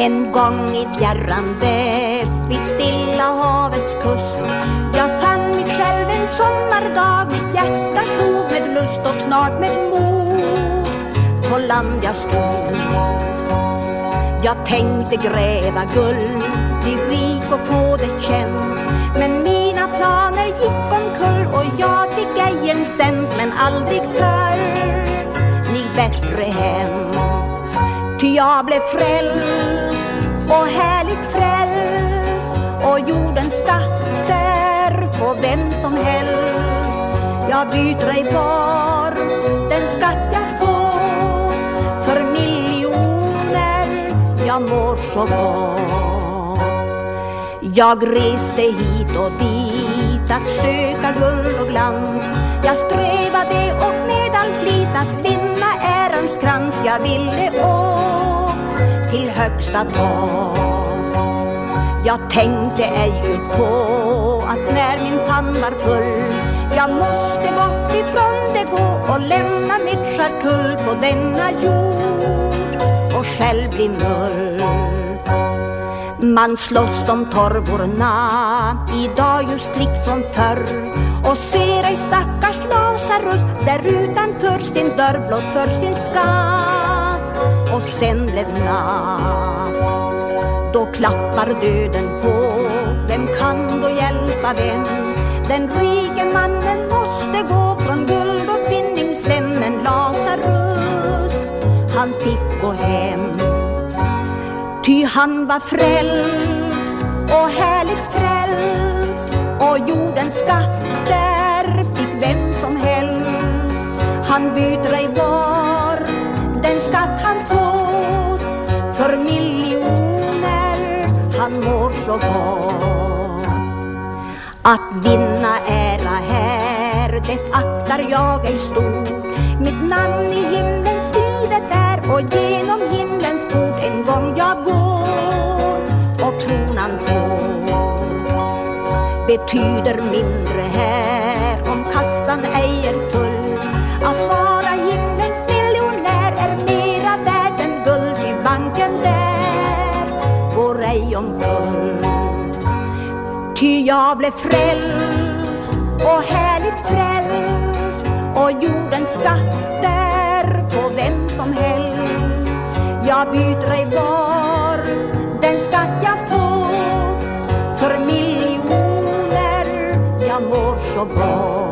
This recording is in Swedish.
En gång i fjärran väst vid Stilla havets kust. Jag fann mig själv en sommardag Mitt hjärta slog med lust och snart med mod. På land jag stod. Jag tänkte gräva guld Bli rik och få det känt. Men mina planer gick omkull Och jag fick ej en cent Men aldrig förr. Ni bättre hem jag blev frälst och härligt frälst och jordens skatter på vem som helst. Jag byter ej var den skatt jag får för miljoner jag mår så gott. Jag reste hit och dit att söka guld och glans. Jag strävade och med all flit att vinna ärans krans. Jag ville högsta tak. Jag tänkte ej på att när min pann var full jag måste bort ifrån det gå och lämna mitt skärtull på denna jord och själv bli mull. Man slåss om torvorna idag just liksom förr och ser ej stackars Lazarus där utanför sin dörr blott för sin skam och sen blev natt. Då klappar döden på, vem kan då hjälpa vem? Den rike mannen måste gå från guld och vinningslämmen Lazarus, han fick gå hem. Ty han var frälst och härligt frälst och jordens skatter fick vem som helst. Han byter ej var han. Att vinna ära här, det aktar jag ej stort. Mitt namn i himlen skrivet är och genom himlens port en gång jag går och kronan får. Betyder mindre här om kassan ej mig om guld Ty jag blev frälst och härligt frälst och jordens skatter på vem som helst. Jag byter ej var den skatt jag får för miljoner jag mår så gott.